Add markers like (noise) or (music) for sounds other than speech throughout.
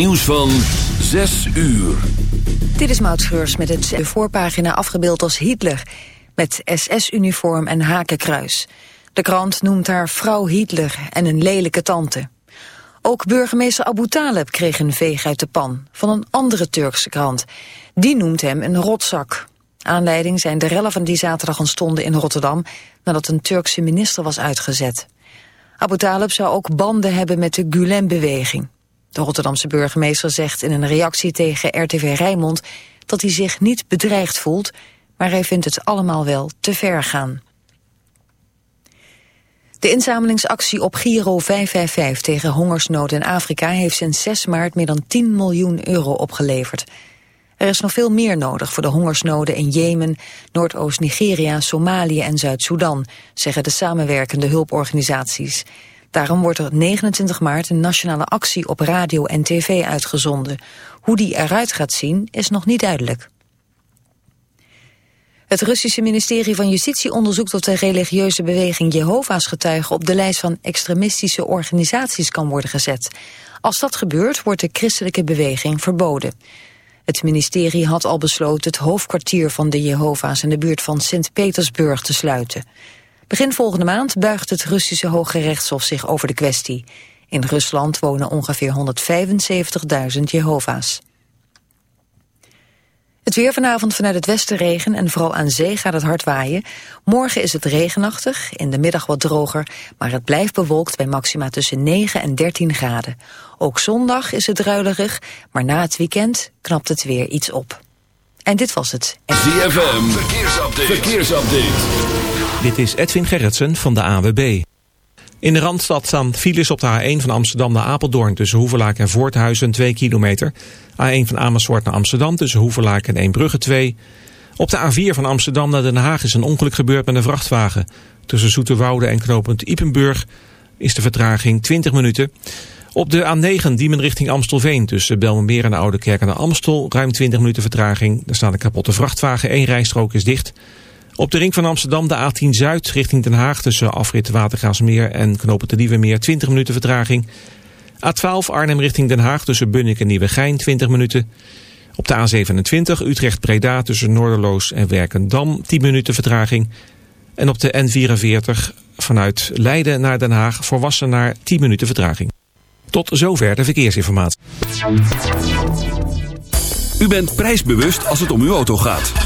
Nieuws van 6 uur. Dit is Maud Schreurs met het voorpagina afgebeeld als Hitler... met SS-uniform en hakenkruis. De krant noemt haar vrouw Hitler en een lelijke tante. Ook burgemeester Abu Taleb kreeg een veeg uit de pan... van een andere Turkse krant. Die noemt hem een rotzak. Aanleiding zijn de rellen van die zaterdag ontstonden in Rotterdam... nadat een Turkse minister was uitgezet. Abu Taleb zou ook banden hebben met de Gulen-beweging. De Rotterdamse burgemeester zegt in een reactie tegen RTV Rijnmond dat hij zich niet bedreigd voelt, maar hij vindt het allemaal wel te ver gaan. De inzamelingsactie op Giro 555 tegen hongersnood in Afrika heeft sinds 6 maart meer dan 10 miljoen euro opgeleverd. Er is nog veel meer nodig voor de hongersnoden in Jemen, Noordoost-Nigeria, Somalië en Zuid-Soedan, zeggen de samenwerkende hulporganisaties. Daarom wordt er 29 maart een nationale actie op radio en tv uitgezonden. Hoe die eruit gaat zien is nog niet duidelijk. Het Russische ministerie van Justitie onderzoekt of de religieuze beweging Jehovah's getuigen op de lijst van extremistische organisaties kan worden gezet. Als dat gebeurt wordt de christelijke beweging verboden. Het ministerie had al besloten het hoofdkwartier van de Jehovah's in de buurt van Sint-Petersburg te sluiten. Begin volgende maand buigt het Russische Hoge Rechtshof zich over de kwestie. In Rusland wonen ongeveer 175.000 Jehovah's. Het weer vanavond vanuit het westen regen en vooral aan zee gaat het hard waaien. Morgen is het regenachtig, in de middag wat droger, maar het blijft bewolkt bij maxima tussen 9 en 13 graden. Ook zondag is het druilerig, maar na het weekend knapt het weer iets op. En dit was het. ZFM, verkeersupdate. verkeersupdate. Dit is Edwin Gerritsen van de AWB. In de Randstad staan files op de A1 van Amsterdam naar Apeldoorn... tussen Hoevelaak en Voorthuizen 2 kilometer. A1 van Amersfoort naar Amsterdam tussen Hoevelaak en Eembrugge 2. Op de A4 van Amsterdam naar Den Haag is een ongeluk gebeurd met een vrachtwagen. Tussen Zoeterwoude en knooppunt Ipenburg is de vertraging 20 minuten... Op de A9 Diemen richting Amstelveen tussen Belmenmeer en de Oude Kerk en de Amstel ruim 20 minuten vertraging. Er staat een kapotte vrachtwagen, één rijstrook is dicht. Op de ring van Amsterdam de A10 Zuid richting Den Haag tussen afrit Watergraafsmeer en knopen de Nieuwemeer 20 minuten vertraging. A12 Arnhem richting Den Haag tussen Bunnik en Nieuwegein 20 minuten. Op de A27 Utrecht-Breda tussen Noorderloos en Werkendam 10 minuten vertraging. En op de N44 vanuit Leiden naar Den Haag voor naar 10 minuten vertraging. Tot zover de verkeersinformatie. U bent prijsbewust als het om uw auto gaat.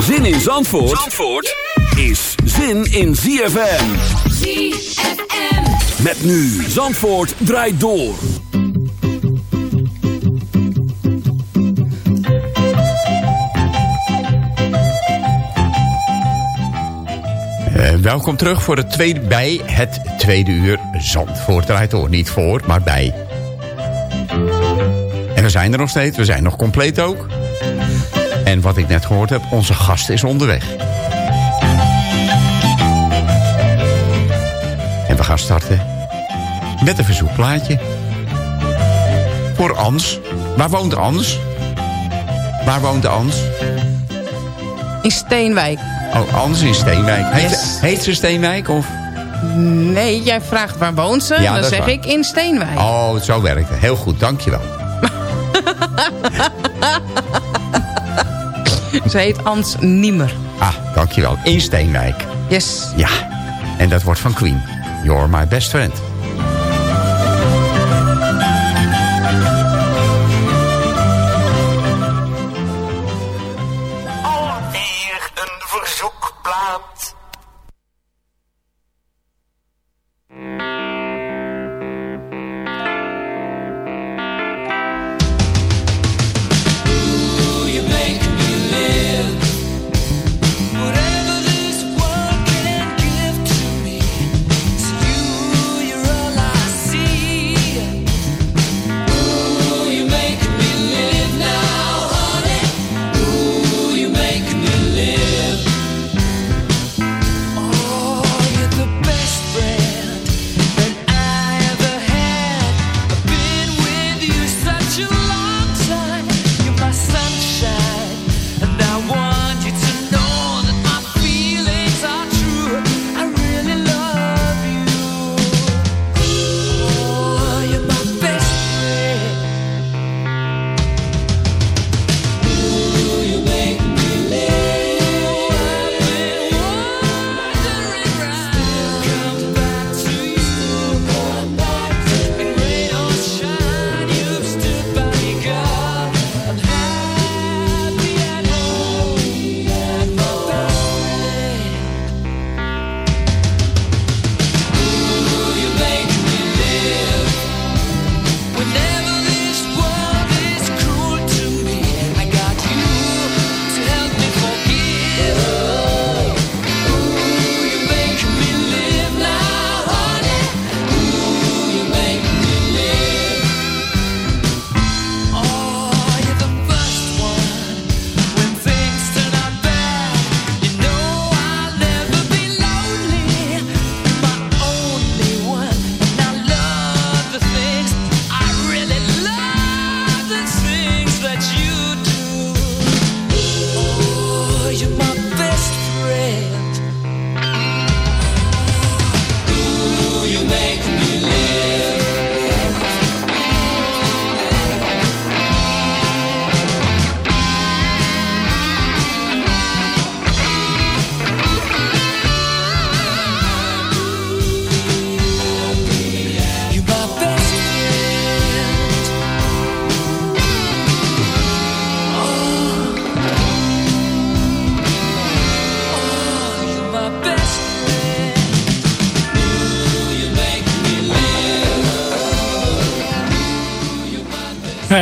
Zin in Zandvoort, Zandvoort is zin in ZFM. ZFM. Met nu Zandvoort draait door. Eh, welkom terug voor het tweede, bij het tweede uur Zandvoort draait door. Niet voor, maar bij. En we zijn er nog steeds. We zijn nog compleet ook. En wat ik net gehoord heb, onze gast is onderweg. En we gaan starten met een verzoekplaatje. Voor Ans. Waar woont Ans? Waar woont Ans? In Steenwijk. Oh, Ans in Steenwijk. Heet, Yes. heet ze Steenwijk of... Nee, jij vraagt waar woont ze? Ja, Dan zeg waar. ik in Steenwijk. Oh, zo werkt het. Heel goed, dankjewel. (laughs) Ze heet Ans Niemer. Ah, dankjewel. In Steenwijk. Yes. Ja, en dat wordt van Queen. You're my best friend.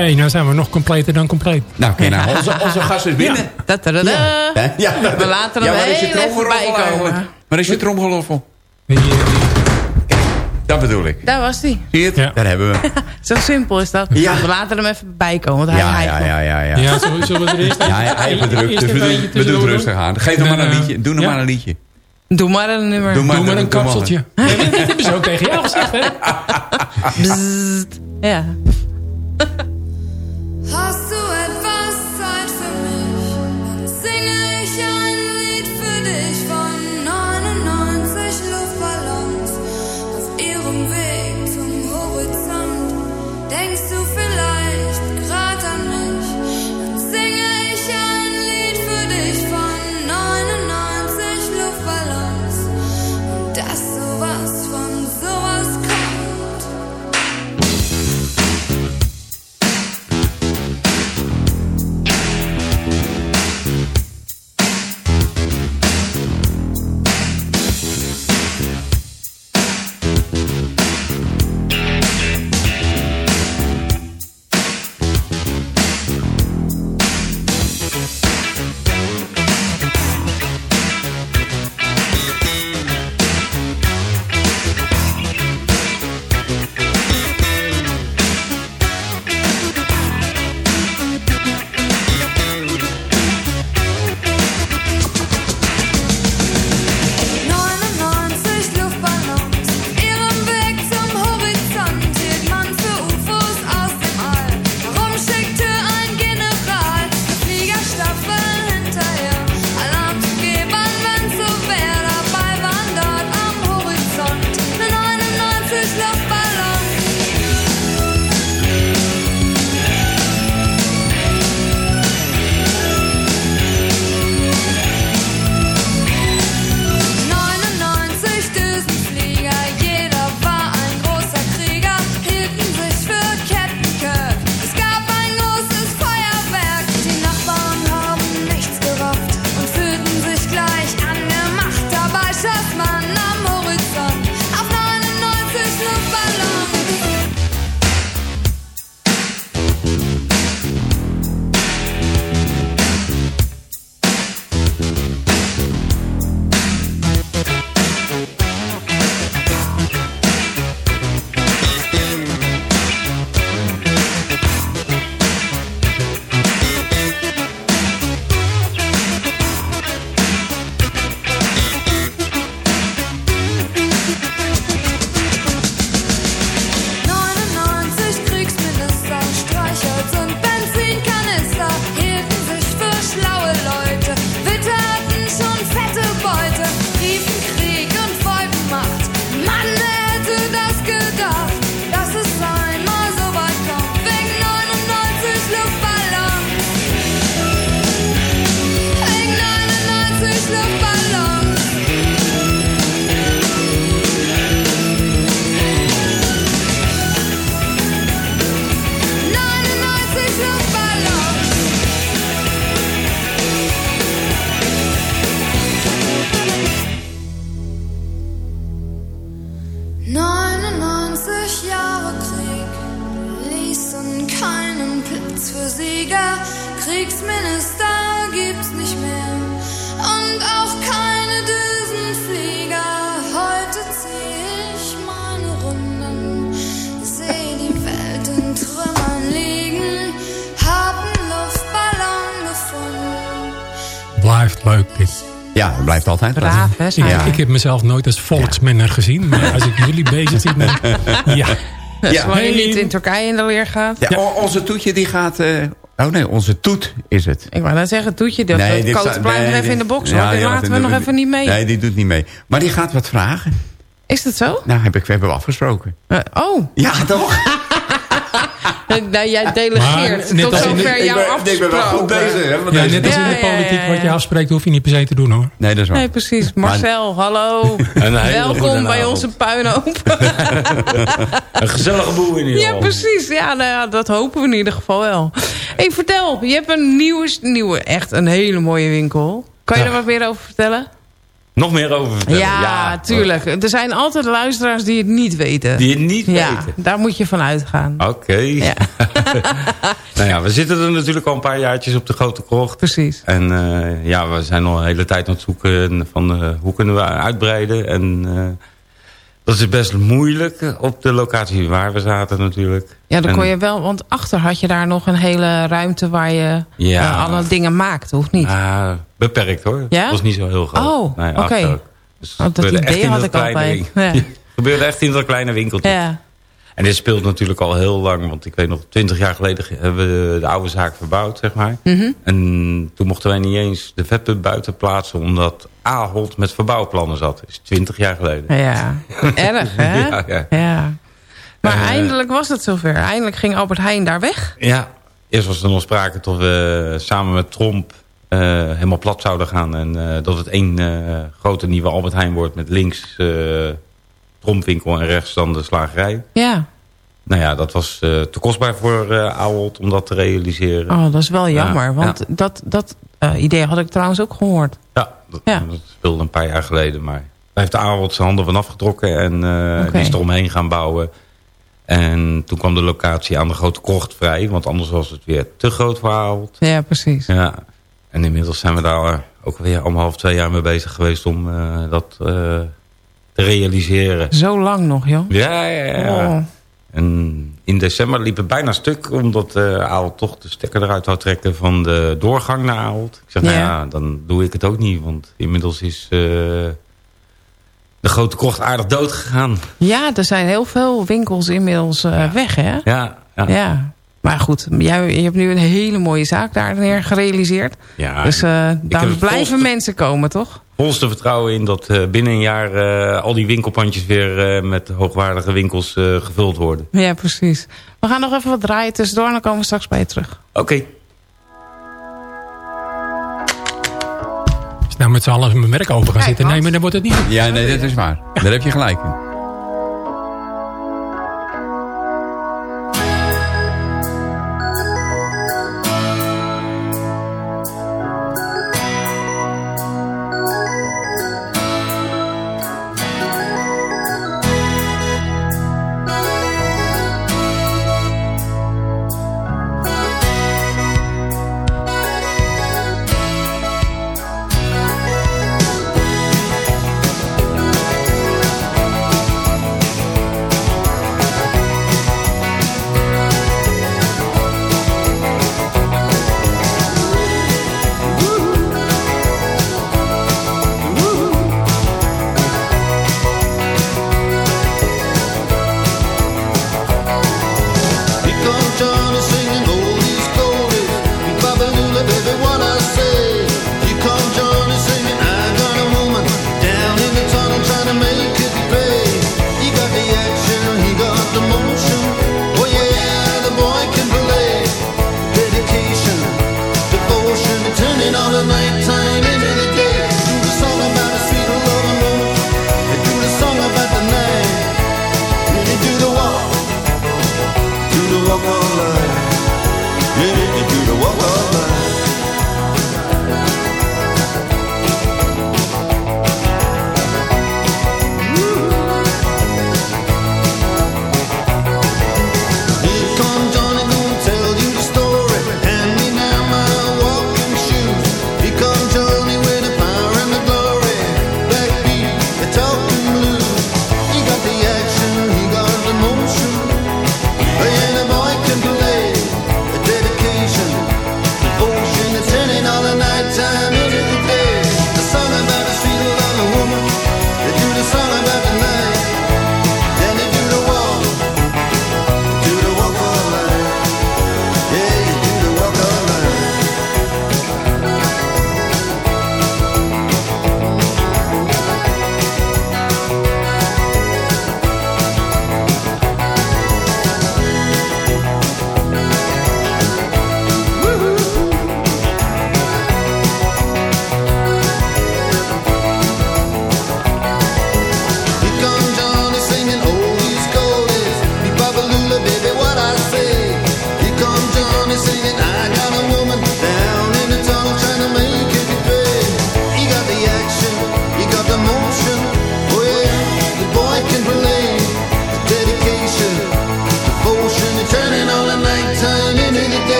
Nee, nou zijn we nog completer dan compleet. Nou, oké, nou, onze, onze gast is binnen. Dat dat ja. we laten hem ja, even bijkomen. Maar is je tromgeloffel? Eh, dat bedoel ik. Daar was hij. Zie? Ja. Daar hebben we (laughs) Zo simpel is dat. Ja. We laten hem even bijkomen. Want hij ja, ja, ja, ja, ja. Ja, we Ja, hij heeft druk. Dus we doen, doen rustig aan. Geef hem maar een eh, liedje. Doe hem maar een liedje. Doe maar een nummer. Doe maar, een kapseltje. Dat hebben ze ook tegen jou gezegd, hè? (laughs) Bzzzt. Ja. (laughs) Hustle. Leuk dit. Ja, het blijft altijd. Braaf, hè? Ik, heb mezelf nooit als volksmenner gezien. Maar als ik jullie bezig zie, dan... (laughs) Ja. Dus waar je niet in Turkije in de leer gaat. Ja, onze toetje die gaat... eh, oh nee, onze toet is het. Ik wou net zeggen, Toetje, dat nee, coach blijft nee, even in de box. Ja, hoor. Die laten we nog even niet mee. Nee, die doet niet mee. Maar die gaat wat vragen. Is dat zo? Nou, heb ik, we hebben we afgesproken. Eh, oh, Ja, toch? (laughs) (laughs) nee, jij delegeert. Tot zover ik, jou ben, ik ben wel goed bezig. Hè, Ja, net als in Ja, de ja, ja, politiek, ja. wat je afspreekt, hoef je niet per se te doen hoor. Nee, dat is waar. Nee, precies. Marcel, hallo. (laughs) Welkom bij onze puinhoop. (laughs) Een gezellige boel in ieder ja, geval. precies. Ja, nou ja, dat hopen we in ieder geval wel. Hey, vertel, je hebt een nieuwe, nieuwe, echt een hele mooie winkel. Kan je Ja. er wat meer over vertellen? Nog meer over vertellen? Ja, tuurlijk. Er zijn altijd luisteraars die het niet weten. Die het niet ja, weten. daar moet je van uitgaan. Oké. Ja. (laughs) nou ja, we zitten er natuurlijk al een paar jaartjes op de grote krocht. Precies. En eh, ja, we zijn al een hele tijd aan het zoeken van eh, hoe kunnen we uitbreiden. En eh, dat is best moeilijk op de locatie waar we zaten natuurlijk. Ja, dan En- kon je wel, want achter had je daar nog een hele ruimte waar je Ja. eh, alle dingen maakte, of niet? Ah, beperkt hoor. Ja? Het was niet zo heel groot. Oh, Nee, oké. Dus Oh, dat idee had dat ik win- (laughs) Ja. (laughs) gebeurde echt in dat kleine winkeltje. ja. En dit speelt natuurlijk al heel lang. Want ik weet nog, twintig jaar geleden hebben we de oude zaak verbouwd, zeg maar. Mhm. En toen mochten wij niet eens de vetput buiten plaatsen... omdat Ahold met verbouwplannen zat. Dat is twintig jaar geleden. Ja, erg hè? (laughs) Ja, ja. Ja. Maar Eh, eindelijk was het zover. Eindelijk ging Albert Heijn daar weg. Ja, eerst was er nog sprake dat we samen met Tromp... eh, helemaal plat zouden gaan. En eh, dat het één grote nieuwe Albert Heijn wordt... met links Trompwinkel en rechts dan de slagerij. Ja. Nou ja, dat was eh, te kostbaar voor Ahold om dat te realiseren. Oh, dat is wel jammer. Ja, want ja. dat, dat eh, idee had ik trouwens ook gehoord. Ja, dat, Ja. dat speelde een paar jaar geleden. Maar daar heeft de Ahold zijn handen van afgetrokken. En die is eromheen gaan bouwen. En toen kwam de locatie aan de Grote Krocht vrij. Want anders was het weer te groot voor Ahold. Ja, precies. Ja. En inmiddels zijn we daar ook weer anderhalf, twee jaar mee bezig geweest om dat te realiseren. Zo lang nog, joh. Ja, ja, ja. Oh. En in december liep het bijna stuk... omdat eh Ahold toch de stekker eruit wou trekken van de doorgang naar Ahold. Ik zeg, nou Ja. ja, dan doe ik het ook niet. Want inmiddels is eh, de grote krocht aardig dood gegaan. Ja, er zijn heel veel winkels inmiddels eh, weg, hè? Ja, ja. Ja. Maar goed, jij, je hebt nu een hele mooie zaak daar neer gerealiseerd. Ja, dus daar blijven volste- mensen komen, toch? Volste vertrouwen in dat eh, binnen een jaar... eh, al die winkelpandjes weer eh, met hoogwaardige winkels eh, gevuld worden. Ja, precies. We gaan nog even wat draaien tussendoor en dan komen we straks bij je terug. Oké. Als je nou met z'n allen mijn merk over gaan Kijk, zitten Hans. nemen, dan wordt het niet. Ja, nee, dat is waar. Daar heb je gelijk in.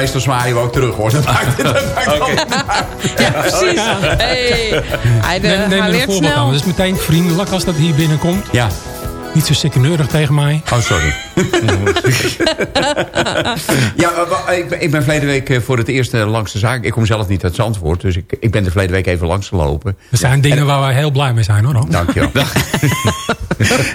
Meestal zwaaien we ook terug hoor. Dat maakt, (laughs) uit. (laughs) Ja, precies. Hey. Hij, de, Neem, neem hij een leert voorbeeld aan. snel. Dat is meteen vriendelijk als dat hier binnenkomt. Ja, Niet zo sikkeneurig tegen mij. oh sorry. (laughs) ja, wa- ik, ben- ik ben verleden week eh, voor het eerst eh, langs de zaak. Ik kom zelf niet uit Zandvoort, dus ik, ik ben er verleden week even langs gelopen. Er zijn dingen waar wij heel blij mee zijn hoor. Hans. Dankjewel.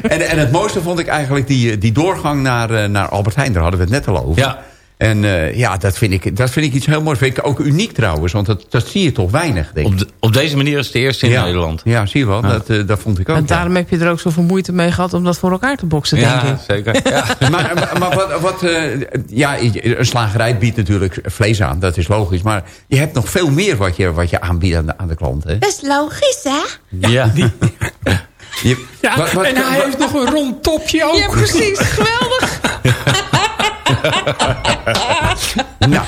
en, en het mooiste vond ik eigenlijk die, die doorgang naar, eh, naar Albert Heijn. Daar hadden we het net al over. Ja. En eh, ja, dat vind, ik, dat vind ik iets heel moois. Vind ik ook uniek trouwens, want dat, dat zie je toch weinig, denk ik. Op, de- op deze manier is het de eerste in ja. Nederland. Ja, zie je wel. Dat, eh, dat vond ik ook. En ja. daarom heb je er ook zoveel moeite mee gehad om dat voor elkaar te boksen, denk Ja, ik. zeker. (laughs) Ja. maar maar, maar wat, wat eh, ja, een slagerij biedt natuurlijk vlees aan, dat is logisch. Maar je hebt nog veel meer wat je, wat je aanbiedt aan de, aan de klant. Hè? Dat is logisch, hè? Ja. (laughs) Je, Ja, wat- wat- en hij wat- heeft nog een rond topje ook. Ja, precies. (laughs) Geweldig. (laughs) Nou,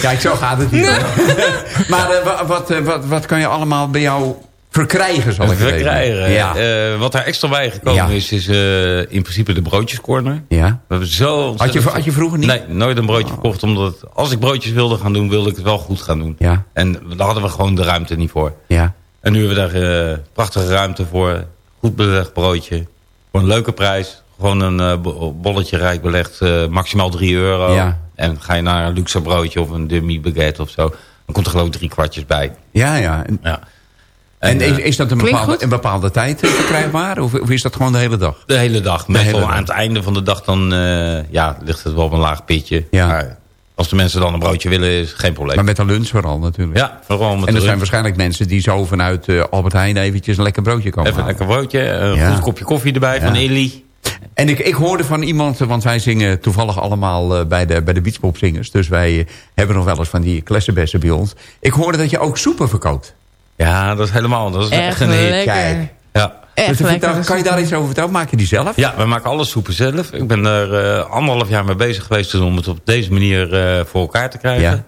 kijk, zo gaat het niet. (laughs) maar eh, wa- wat, eh, wat, wat kan je allemaal bij jou verkrijgen, zal ik even Verkrijgen. Ja. Eh, wat er extra bij gekomen Ja. is, is eh, in principe de broodjescorner. ja. We hebben zo Had je, had je vroeger niet? Nee, nooit een broodje verkocht. Omdat als ik broodjes wilde gaan doen, wilde ik het wel goed gaan doen. Ja. En daar hadden we gewoon de ruimte niet voor. Ja. En nu hebben we daar eh, prachtige ruimte voor. Goed belegd broodje. Voor een leuke prijs. Gewoon een eh, bo- bolletje rijk belegd. eh, maximaal 3 euro. Ja. En ga je naar een luxe broodje of een dummy baguette of zo. Dan komt er geloof ik drie kwartjes bij. Ja, ja. En, Ja. en eh, is, is dat een bepaalde, een bepaalde tijd verkrijgbaar? Of, of is dat gewoon de hele dag? De hele dag. Meestal hele dag. aan het einde van de dag dan eh, ja, ligt het wel op een laag pitje. Ja. Maar als de mensen dan een broodje willen, is geen probleem. Maar met de lunch vooral natuurlijk. ja, vooral met en er zijn waarschijnlijk mensen die zo vanuit Albert Heijn eventjes een lekker broodje komen Even een lekker broodje, een Ja. goed kopje koffie erbij van. Illy. En ik, ik hoorde van iemand, want wij zingen toevallig allemaal eh, bij de, bij de beachpopzingers. Dus wij eh, hebben nog wel eens van die klessenbessen bij ons. Ik hoorde dat je ook soepen verkoopt. Ja, dat is helemaal, dat is echt, Echt een hit. Kijk. Ja. Echt Dus kan je daar iets over vertellen? Maak je die zelf? ja, we maken alle soepen zelf. Ik ben er eh, anderhalf jaar mee bezig geweest om het op deze manier eh, voor elkaar te krijgen. Ja.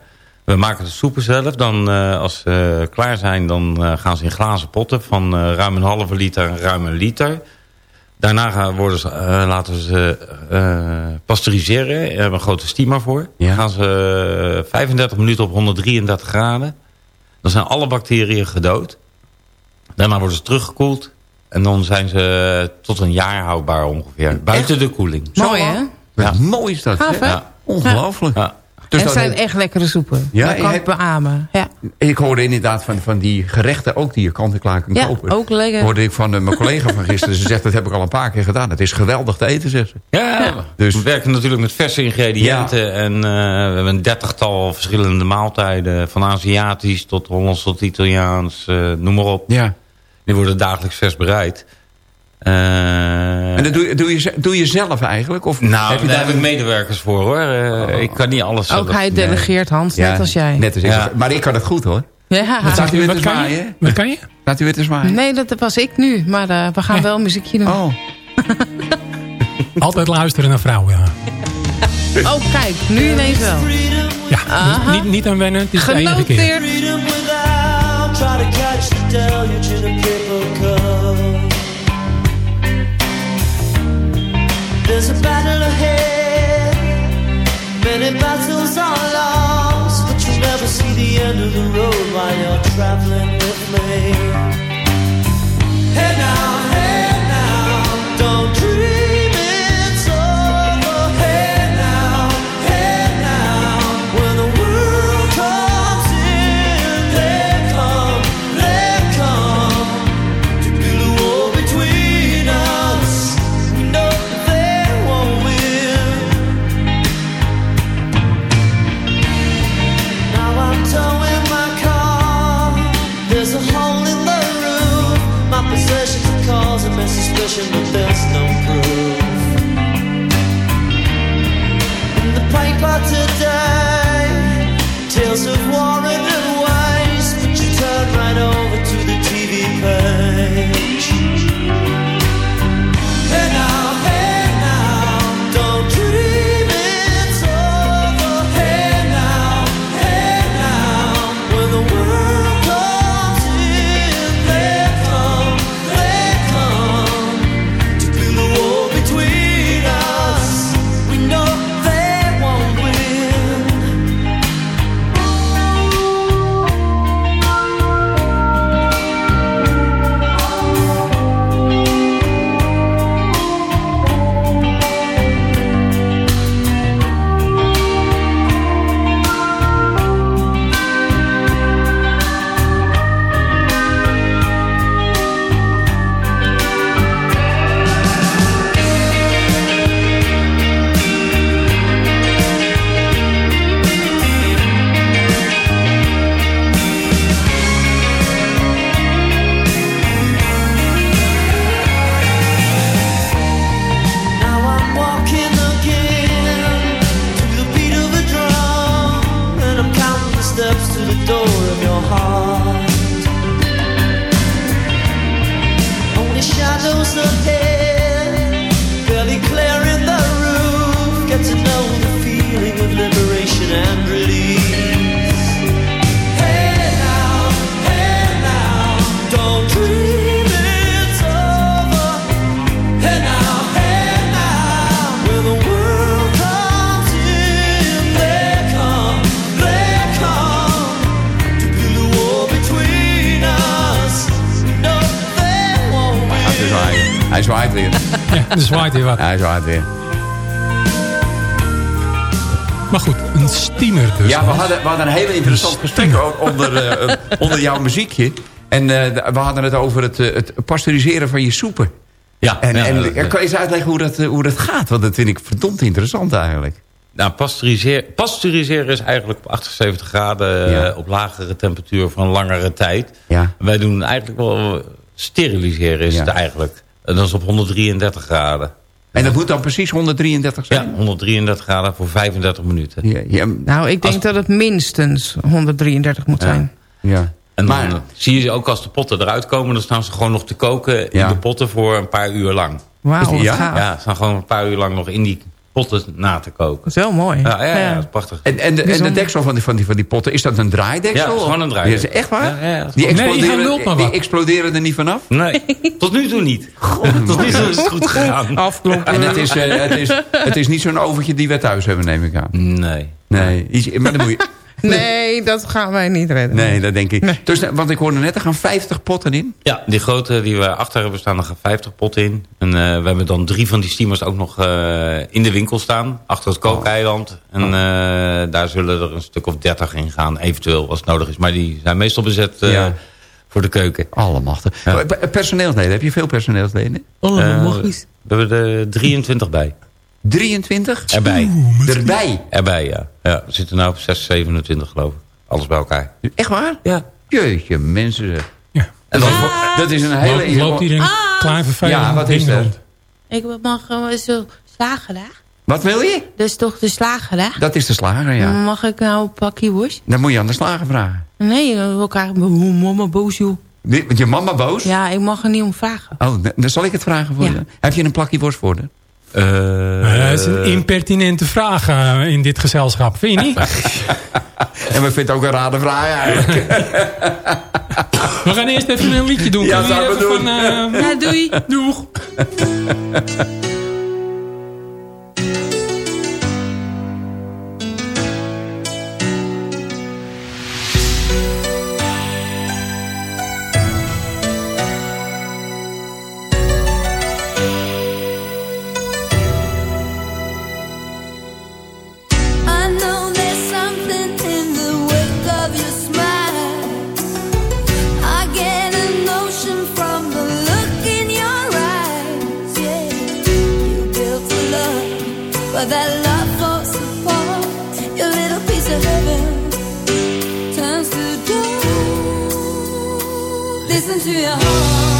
We maken de soepen zelf. Dan, eh, als ze klaar zijn, dan eh, gaan ze in glazen potten van eh, ruim een halve liter en ruim een liter. Daarna gaan, worden ze, eh, laten we ze eh, pasteuriseren. Daar hebben we een grote steamer voor. Ja. Dan gaan ze eh, 35 minuten op 133 graden. Dan zijn alle bacteriën gedood. Daarna worden ze teruggekoeld. En dan zijn ze tot een jaar houdbaar ongeveer. Buiten de koeling. Mooi, hè? Wat mooi is dat. Gaaf, hè? hè? Ja. Ongelooflijk. Ja. Dus het dat zijn heeft- echt lekkere soepen. Ja, dat kan ik beamen. Ja, Ik hoorde inderdaad van, van die gerechten ook die je kant en klaar kan ja kopen. ook lekker. Hoorde ik van eh, mijn collega van gisteren. Ze zegt, dat heb ik al een paar keer gedaan. Het is geweldig te eten, zegt ze. Ja, Dus- we werken natuurlijk met verse ingrediënten. En eh, we hebben een dertigtal verschillende maaltijden. Van Aziatisch tot Hollands tot Italiaans. eh, noem maar op. Ja. Die worden dagelijks vers bereid. Eh, En dat doe, je- doe, je, doe je zelf eigenlijk? Of nou, heb je daar daar heb ik medewerkers voor hoor. Eh, Ik kan niet alles zelf. Ook hij delegeert, Hans, Ja, net als jij. Net als ik. Ja. Maar ik kan het goed hoor. Ja. Staat u weer te Wat zwaaien? Wat kan je? Staat u weer te zwaaien? Nee, dat was ik nu. Maar eh, we gaan wel muziekje doen. Oh. (laughs) Altijd luisteren naar vrouwen, ja. Oh, kijk. Nu ineens wel. Ja, dus niet, niet aan wennen, het is de enige keer. There's a battle ahead, many battles are lost, but you never see the end of the road while you're traveling with me. Hij zwaait weer. (laughs) Ja, er zwaait weer wat. Hij zwaait weer. Maar goed, een steamer dus. Ja, we hadden, we hadden een hele interessant gesprek ook onder, eh, onder jouw muziekje. En eh, we hadden het over het, eh, het pasteuriseren van je soepen. Ja, En, ja, en kan je eens uitleggen hoe dat, eh, hoe dat gaat? Want dat vind ik verdomd interessant eigenlijk. Nou, pasteuriseren, pasteuriseren is eigenlijk op 78 graden eh, Ja. op lagere temperatuur voor een langere tijd. Ja. Wij doen eigenlijk wel steriliseren is Ja. het eigenlijk. En dat is op 133 graden. En dat moet dan precies 133 Ja, zijn? 133 graden voor 35 minuten. Ja. ja, Nou, ik denk Als- dat het minstens 133 moet zijn. ja. En dan Maar- eh, zie je ook als de potten eruit komen... dan staan ze gewoon nog te koken Ja. in de potten voor een paar uur lang. Wauw, Ja? Ja, ze staan gewoon een paar uur lang nog in die potten na te koken. Dat is wel mooi. Ja, ja, ja, dat is prachtig. En, en, de, en de deksel van die, van, die, van die potten, is dat een draaideksel? Ja, gewoon een draaideksel. Ja, is echt waar? Ja, ja, dat is die, Nee, exploderen, die wat. exploderen er niet vanaf? Nee, tot nu toe niet. Tot nu toe is het goed gegaan. Afkloppen. En het is, eh, het is, het is niet zo'n overtje die we thuis hebben, neem ik aan. Nee. Nee, iets- maar dan moet je... Nee, dat gaan wij niet redden. Nee, dat denk ik. Nee. Dus, eh, want ik hoorde net, er gaan 50 potten in. Ja, die grote die we achter hebben staan, daar gaan 50 potten in. En eh, we hebben dan drie van die steamers ook nog eh, in de winkel staan. Achter het kookeiland. En eh, daar zullen er een stuk of 30 in gaan, eventueel als het nodig is. Maar die zijn meestal bezet eh, Ja. voor de keuken. Allemachtig. Ja. Ja. Personeelsleden, heb je veel personeelsleden? Oh, Eh, magisch. we hebben er 23 bij. 23? Erbij. Erbij. Erbij, ja. Ja. We zitten nu op 6, 27 geloof ik. Alles bij elkaar. Echt waar? Ja. Jeetje, mensen. zeg. Ja. En dat, dat is een hele... Loopt, loopt hier een klein vervelend Ja, wat is rond. Ik mag gewoon zo slagen daar. Wat wil je? Dat is toch de slager daar? Dat is de slager, ja. Mag ik nou een pakje worst? Dan moet je aan de slager vragen. Nee, we elkaar mama boos joh. Want je mama boos? Ja, ik mag er niet om vragen. Oh, dan- dan zal ik het vragen voor Ja. je. Heb je een plakje worst voor de? Eh, dat is een impertinente vraag eh, in dit gezelschap, vind je niet? (laughs) En we vinden het ook een rare vraag eigenlijk. (laughs) We gaan eerst even een liedje doen. Ja, we even doen. Van, eh, Ja, doei. Doeg. into your heart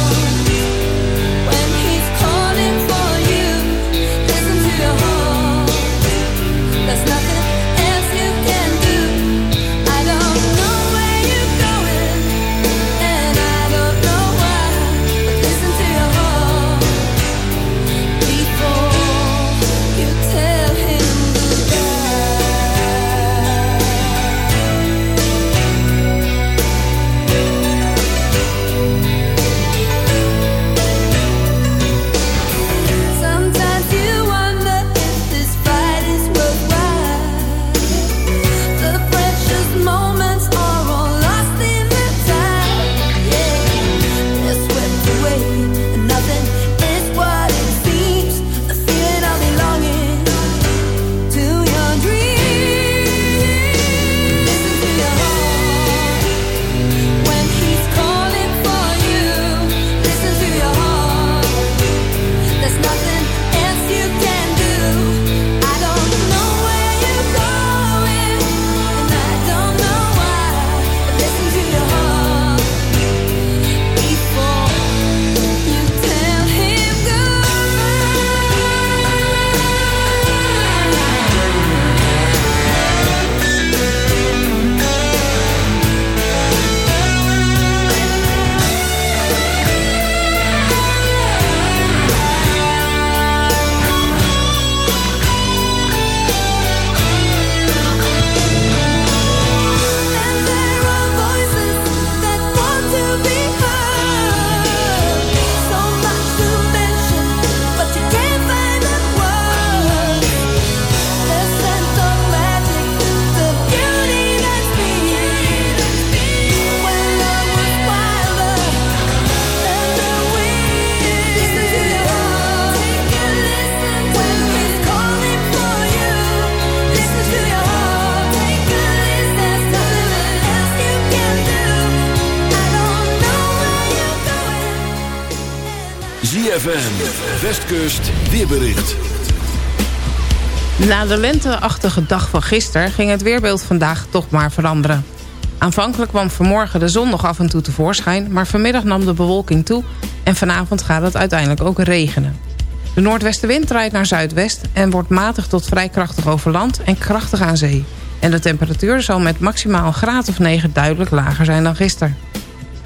Westkust, weerbericht. Na de lenteachtige dag van gisteren ging het weerbeeld vandaag toch maar veranderen. Aanvankelijk kwam vanmorgen de zon nog af en toe tevoorschijn... maar vanmiddag nam de bewolking toe en vanavond gaat het uiteindelijk ook regenen. De noordwestenwind draait naar zuidwest en wordt matig tot vrij krachtig over land en krachtig aan zee. En de temperatuur zal met maximaal een graad of 9 duidelijk lager zijn dan gisteren.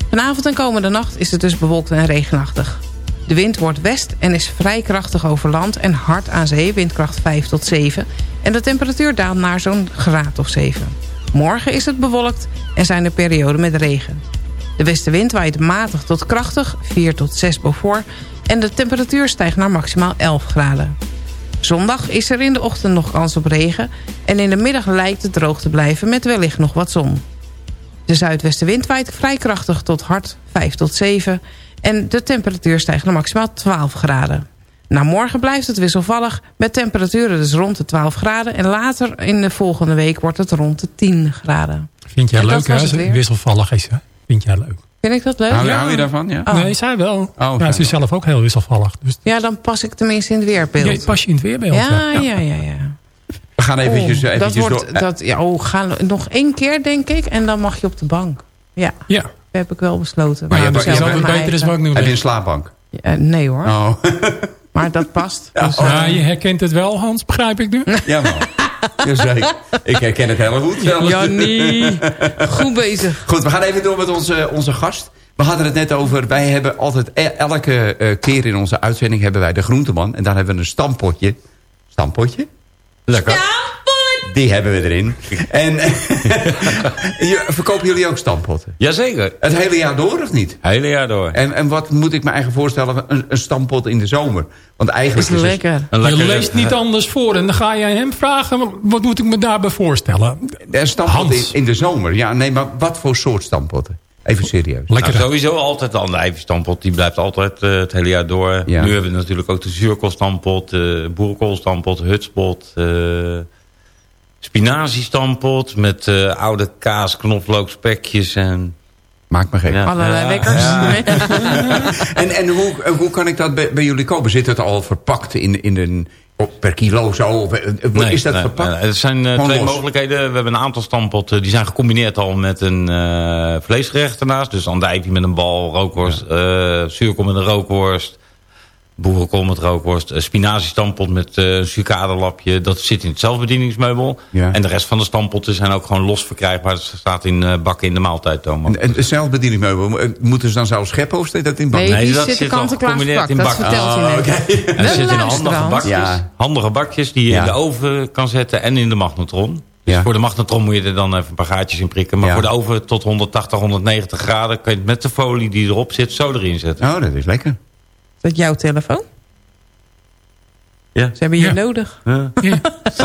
Vanavond en komende nacht is het dus bewolkt en regenachtig. De wind wordt west en is vrij krachtig over land en hard aan zee, windkracht 5 tot 7. En de temperatuur daalt naar zo'n graad of 7. Morgen is het bewolkt en zijn er perioden met regen. De westenwind waait matig tot krachtig, 4 tot 6 Beaufort... en de temperatuur stijgt naar maximaal 11 graden. Zondag is er in de ochtend nog kans op regen... en in de middag lijkt het droog te blijven met wellicht nog wat zon. De zuidwestenwind waait vrij krachtig tot hard 5 tot 7... en de temperatuur stijgt naar maximaal 12 graden. Na morgen blijft het wisselvallig met temperaturen dus rond de 12 graden... en later in de volgende week wordt het rond de 10 graden. Vind jij leuk hè, wisselvallig is? Hè? Vind jij leuk? Vind ik dat leuk? Hou, hou je daarvan? Ja? Oh. Nee, zij wel. zij ja, ze is zelf ook heel wisselvallig. Dus Ja, dan pas ik tenminste in het weerbeeld. je pas je in het weerbeeld. ja, ja, ja, ja. We gaan eventjes, Oh, eventjes dat wordt, door. dat, ja, oh, gaan nog één keer, denk ik. En dan mag je op de bank. Ja, Ja. Heb ik wel besloten. Maar je Maar hebt- mezelf je hebt- en mijn beter is eigen- wat ik nu Heb je een slaapbank? Ja, nee hoor, Oh, (laughs) maar dat past. Ja, Dus, oh. eh, Ja, je herkent het wel, Hans, begrijp ik nu? (laughs) jawel. Jazeker. Ik herken het heel goed. zelfs. (laughs) Jannie, goed bezig. Goed, we gaan even door met onze, onze gast. We hadden het net over, wij hebben altijd e- elke eh, keer in onze uitzending hebben wij de groenteman. En daar hebben we een stampotje. Stampotje? Lekker. Die hebben we erin. En (laughs) je- verkopen jullie ook stampotten? Jazeker. Het hele jaar door of niet? Hele jaar door. En, en wat moet ik me eigenlijk voorstellen, een, een stampot in de zomer? Want eigenlijk Is is het- lekker. Een Je leest niet anders voor en dan ga jij hem vragen... wat moet ik me daarbij voorstellen? een stampot in, de zomer. Ja, nee, maar wat voor soort stampotten? Even serieus. Lekker. Nou, sowieso altijd de andijvenstampot. Die blijft altijd eh, het hele jaar door. Ja. Nu hebben we natuurlijk ook de zuurkoolstampot, de boerenkoolstampot, hutspot, eh spinaziestampot met eh, oude kaas, knoflook, spekjes en... Maak me gek. Ja. Allerlei Ja. lekkers. (laughs) En, en hoe, hoe kan ik dat bij, bij jullie kopen? Zit het al verpakt in, in een, per kilo zo? Of, eh, Nee, is dat nee, verpakt? nee, Er zijn eh, twee los? mogelijkheden. We hebben een aantal stampotten. Die zijn gecombineerd al met een eh, vleesgerecht ernaast. Dus andijvie met een bal, rookworst, eh zuurkool met een rookworst. Boerenkool met rookworst. Uh, spinaziestampot met eh suicadelapje. Dat zit in het zelfbedieningsmeubel. Ja. En de rest van de stampotten zijn ook gewoon los verkrijgbaar. Dat staat in eh, bakken in de maaltijd, Thomas. En, en zelfbedieningsmeubel, eh, moeten ze dan zelf scheppen of staat dat in bak? Nee, Nee, die dat zitten zit al kant-en-klaar gecombineerd verpakt. in Dat bakken. vertelt hij Oh. En Wel zitten luisteren, handige bakjes, Ja. handige bakjes die je Ja. in de oven kan zetten en in de magnetron. Dus Ja. voor de magnetron moet je er dan even een paar gaatjes in prikken. Maar Ja. voor de oven tot 180, 190 graden kun je het met de folie die erop zit zo erin zetten. Oh, dat is lekker. Dat jouw telefoon? Ja. Ze hebben je Ja. nodig. Ja.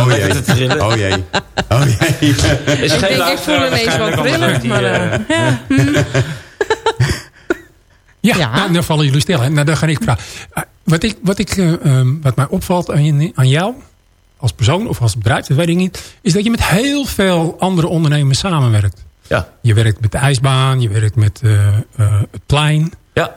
Lekker te trillen. Oh jee. Oh jee. (laughs) Is Ik denk, ik voel ineens wat die, Maar, eh, eh, ja. (laughs) Ja, Ja. Nou, dan vallen jullie stil. hè. Nou, dan ga ik vragen. Eh, Wat, ik, wat, ik, eh, ehm, wat mij opvalt aan, aan jou, als persoon of als bedrijf, dat weet ik niet, is dat je met heel veel andere ondernemers samenwerkt. Ja. Je werkt met de ijsbaan, je werkt met eh, eh, het plein. ja,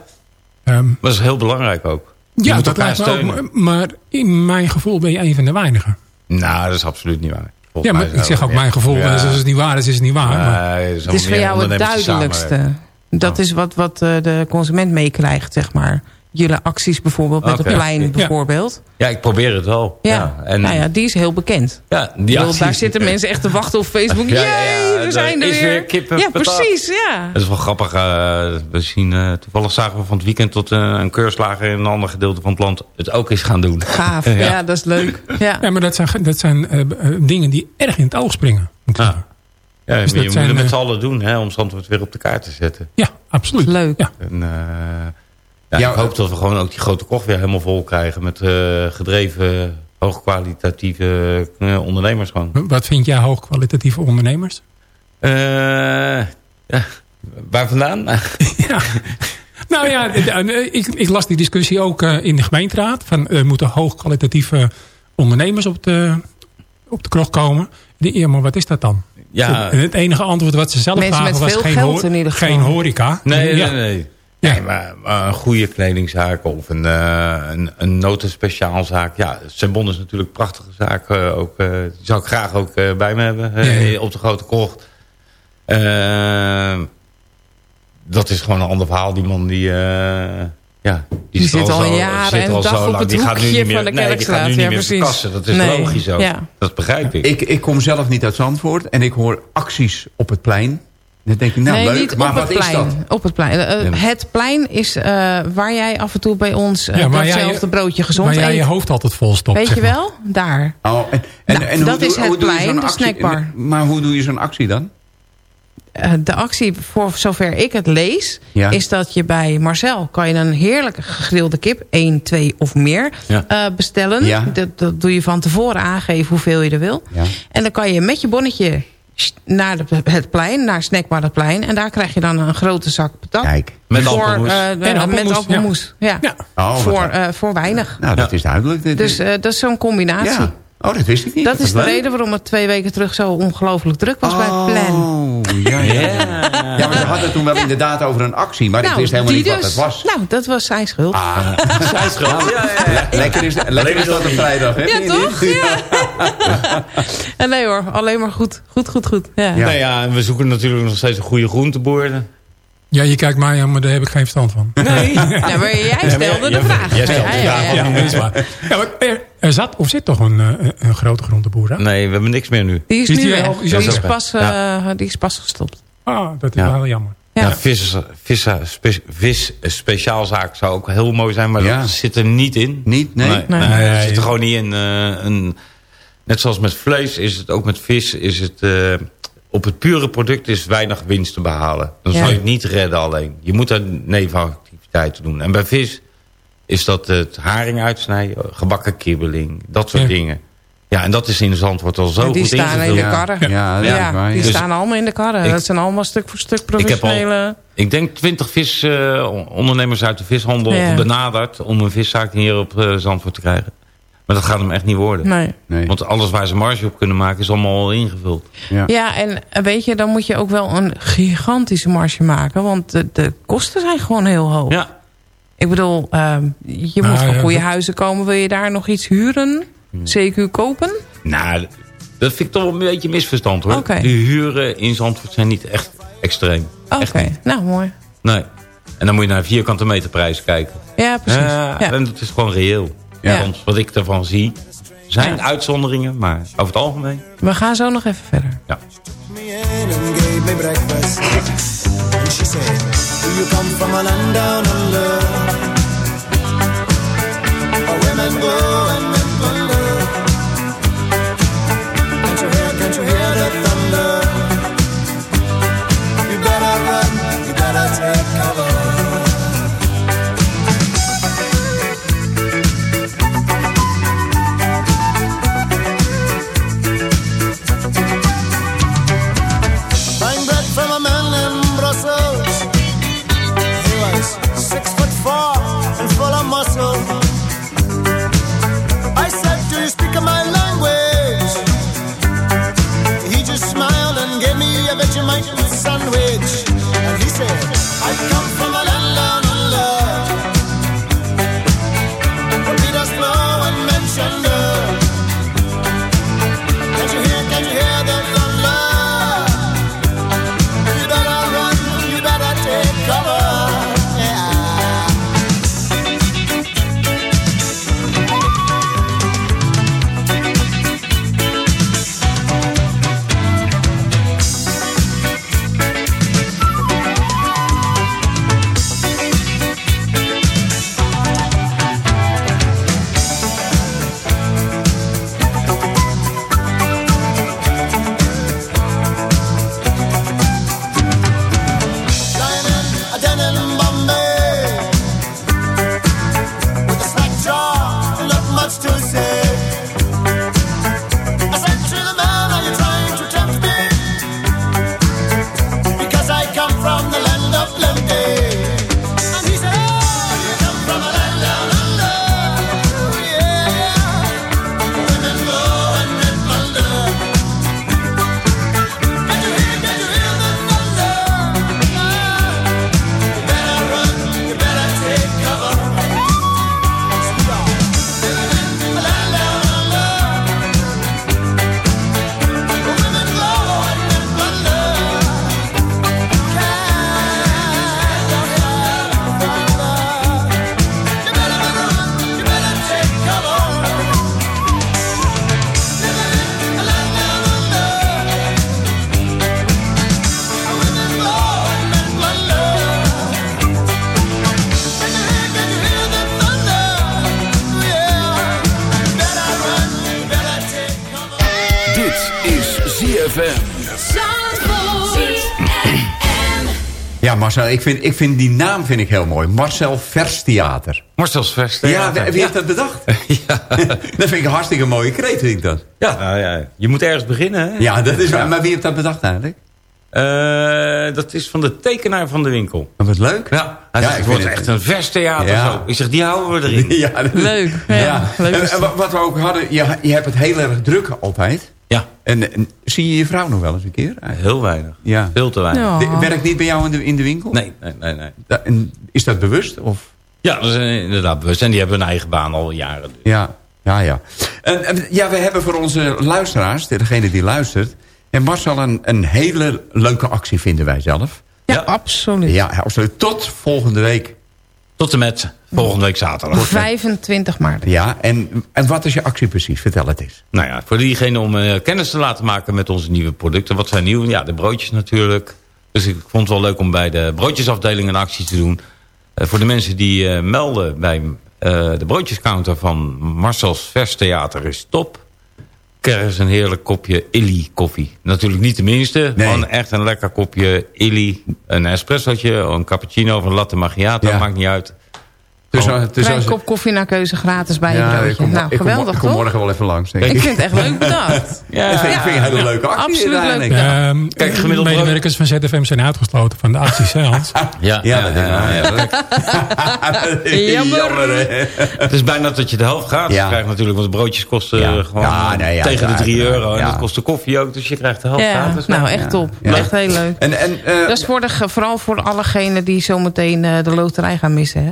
Ehm, dat is heel belangrijk ook. Je ja, moet dat lijkt me ook. steunen. Maar in mijn gevoel ben je een van de weinigen. Nou, dat is absoluut niet waar. Ja, maar ik zeg ook mijn gevoel. Ja. Dus als het niet waar is, is het niet waar. maar- Nee, Het is voor jou het duidelijkste. Dat is wat, wat eh, de consument meekrijgt, zeg maar. Jullie acties bijvoorbeeld, met Oké. het plein Ja. bijvoorbeeld. Ja, ik probeer het wel. Ja, en nou ja, die is heel bekend. ja, die bedoel, acties- daar zitten mensen echt te wachten op Facebook. (laughs) Ja, Jee, ja, ja, we er zijn er is weer. weer kippen ja, precies, ja. Dat is wel grappig. eh, we zien, eh, toevallig zagen we van het weekend tot eh, een keurslager in een ander gedeelte van het land het ook is gaan doen. Gaaf, (laughs) ja, dat is leuk. Ja. Ja, maar dat zijn, dat zijn dingen die erg in het oog springen. moet ik Ja. Dus je dat moet zijn, het met z'n allen doen hè, om Zandvoort weer op de kaart te zetten. Ja, absoluut. Leuk. Ja. En, eh, ja, Ja, ik hoop dat we gewoon ook die grote kocht weer helemaal vol krijgen met eh, gedreven, hoogkwalitatieve eh, ondernemers gewoon. Wat vind jij hoogkwalitatieve ondernemers? Eh, ja, waar vandaan? (laughs) ja. Nou ja, ik, ik las die discussie ook eh, in de gemeenteraad. Van er moeten hoogkwalitatieve ondernemers op de, op de kroeg komen. De, ja, maar wat is dat dan? ja, En het enige antwoord wat ze zelf Mensen gaven was geen, geld geen horeca. nee, nee, nee. Nee, maar, maar een goede kledingzaak of een, eh een, een notenspeciaalzaak. Ja, Sebon is natuurlijk een prachtige zaak. eh, ook, eh, die zou ik graag ook bij me hebben eh, Ja, ja. op de Grote Kocht. Dat is gewoon een ander verhaal. Die man die... eh, ja, Die zit al zo- jaren zit en al dag zo op lang. het Die gaat nu niet meer, van de nee, die gaat Kerkstraat. nu niet Ja, meer precies. verkassen. Dat is Nee, logisch ook. ja. Dat begrijp ik. Ik, ik kom zelf niet uit Zandvoort en ik hoor acties op het plein. Dan denk ik, nou nee, leuk, niet maar op wat het is plein. dat? Op het plein. Eh. Het plein is eh, waar jij af en toe bij ons eh Ja, datzelfde broodje gezond Waar jij eet. je hoofd altijd vol stopt. Weet zeg je maar. wel? Daar. Oh, en, en, Nou, en hoe dat doe- is het plein, zo'n de actie? snackbar. Maar hoe doe je zo'n actie dan? Eh, de actie, voor zover ik het lees... Ja. is dat je bij Marcel... kan je een heerlijke gegrilde kip... één, twee of meer Ja. eh, bestellen. Ja. Dat, dat doe je van tevoren aangeven hoeveel je er wil. Ja. En dan kan je met je bonnetje naar de, het plein... naar Snackbar het plein. En daar krijg je dan een grote zak patat. Kijk. Met voor, appelmoes. eh, En met appelmoes. Ja. Ja. Oh, voor, eh, voor weinig. Nou, dat is duidelijk. Dus eh, dat is zo'n combinatie. Ja. Oh, dat wist ik niet. Dat is de leuk. reden waarom het twee weken terug zo ongelooflijk druk was bij Oh, Plan. ja, ja. ja. maar we hadden het toen wel inderdaad over een actie. Maar ik wist helemaal niet wat dus. het was. Nou, dat was zijn schuld. Ah, (laughs) Le- Lekker is, lekker is dat op vrijdag, hè? Ja, toch? (laughs) En nee hoor, alleen maar goed. Goed, goed, goed. Ja. Ja. Nou ja, en we zoeken natuurlijk nog steeds een goede groenteboer. Ja, je kijkt mij aan, maar daar heb ik geen verstand van. Nee. (laughs) Ja, maar jij stelde de vraag. jij stelt de vraag. ja. Ja, dat is waar. Ja, maar er, er zat of zit toch een, eh, een, een grote groenteboer, hè? Nee, we hebben niks meer nu. Die is Is nu die weg. is Die die is pas, eh, die is pas gestopt. Ah, dat is Ja. wel heel jammer. Ja. Ja, vis, vis, vis, vis speciaalzaak zou ook heel mooi zijn, maar Ja. dat zit er niet in. Niet? Nee? Nee, Nee. zit er gewoon niet in. eh, een, net zoals met vlees is het ook met vis. Is het, eh, op het pure product is weinig winst te behalen. Dan Ja. zou je het niet redden alleen. Je moet er nevenactiviteiten doen. En bij vis is dat het haring uitsnijden, gebakken kibbeling, dat soort Ja. dingen. Ja, en dat is in Zandvoort al zo die goed staan in de karren. Ja, Ja, die. Dus- staan allemaal in de karren. Ik- dat zijn allemaal stuk voor stuk Ik heb al- professionele... Ik denk twintig visondernemers uit de vishandel Ja. benaderd... om een viszaak hier op eh, Zandvoort te krijgen. Maar dat gaat hem echt niet worden. Nee. Nee. Want alles waar ze marge op kunnen maken is allemaal al ingevuld. Ja. Ja, en eh, weet je, dan moet je ook wel een gigantische marge maken. Want de, de kosten zijn gewoon heel hoog. Ja. Ik bedoel, ehm, je Nou, moet van ja, goede dat- huizen komen. Wil je daar nog iets huren? CQ kopen? Nou, dat vind ik toch wel een beetje misverstand hoor. Oké. De huren in Zandvoort zijn niet echt extreem. Oké, nou mooi. Nee. En dan moet je naar vierkante meterprijs kijken. Ja, precies. Ja, ja. En dat is gewoon reëel. Ja. Want wat ik ervan zie, zijn Ja. uitzonderingen. Maar over het algemeen, We gaan zo nog even verder. ja. Marcel, ik vind, ik vind die naam vind ik heel mooi. Marcel Verstheater. Marcel's Vers. Ja, wie, wie heeft dat bedacht? (laughs) (laughs) dat vind ik een hartstikke mooie kreet, vind ik dat. Ja, nou ja, je moet ergens beginnen. Hè? Ja, dat is waar. Maar wie heeft dat bedacht eigenlijk? Eh, dat is van de tekenaar van de winkel. Oh, wat leuk. Ja, hij Ja, zegt, ik het- echt een verstheater Ja. zo. Ik zeg, die houden we erin. (laughs) Ja, dat- Leuk. Ja, Ja. leuk en wat we ook hadden, je, je hebt het heel erg druk altijd. Ja, En, en zie je je vrouw nog wel eens een keer? heel weinig. Ja. Veel te weinig. Ja. De- werkt niet bij jou in de, in de winkel? Nee, nee, nee. nee. Da- en is dat bewust? Of? Ja, dat is eh, inderdaad bewust. En die hebben hun eigen baan al jaren. Ja, ja, ja. En, en, ja, we hebben voor onze luisteraars, degene die luistert... en Marcel een, een hele leuke actie vinden wij zelf. Ja, Ja. absoluut. Ja, absoluut. Tot volgende week. Tot en met volgende week zaterdag. 25 maart. Ja, en, en wat is je actie precies? Vertel het eens. Nou ja, voor diegene om eh, kennis te laten maken met onze nieuwe producten. Wat zijn nieuw? Ja, de broodjes natuurlijk. Dus ik vond het wel leuk om bij de broodjesafdeling een actie te doen. Eh, voor de mensen die eh, melden bij eh, de broodjescounter van Marcel's Verstheater is top. Krijgen ze een heerlijk kopje Illy koffie. Natuurlijk niet de minste. Nee. Gewoon echt een lekker kopje Illy. Een espressootje, een cappuccino of een latte macchiato. Ja. Maakt niet uit. Dus, Oh. dus Klein kop koffie naar keuze gratis bij je ja, ik broodje. kom, nou, ik kom, geweldig ik kom toch? morgen wel even langs. Denk ik. Ik vind het echt leuk bedacht. (laughs) Ja, ik vind, ik vind het een hele leuke actie. Absoluut leuk. Ehm, Kijk, gemiddeld medewerkers van ZFM zijn uitgesloten van de actie zelf. (laughs) Ja, Ja, dat denk ik wel. ja, dat- (laughs) Jammer. Jammer, hè? Het is bijna dat je de helft gratis Ja. krijgt natuurlijk. Want de broodjes kosten Ja. gewoon Ja, nee, ja, tegen de ja, 3 ja, euro. En ja. dat kost de koffie ook. Dus je krijgt de helft Ja, gratis. nou echt top. Ja. Echt heel leuk. En, en, eh, Dat is voor de, ge- vooral voor allegenen die zometeen eh, de loterij gaan missen. Hè?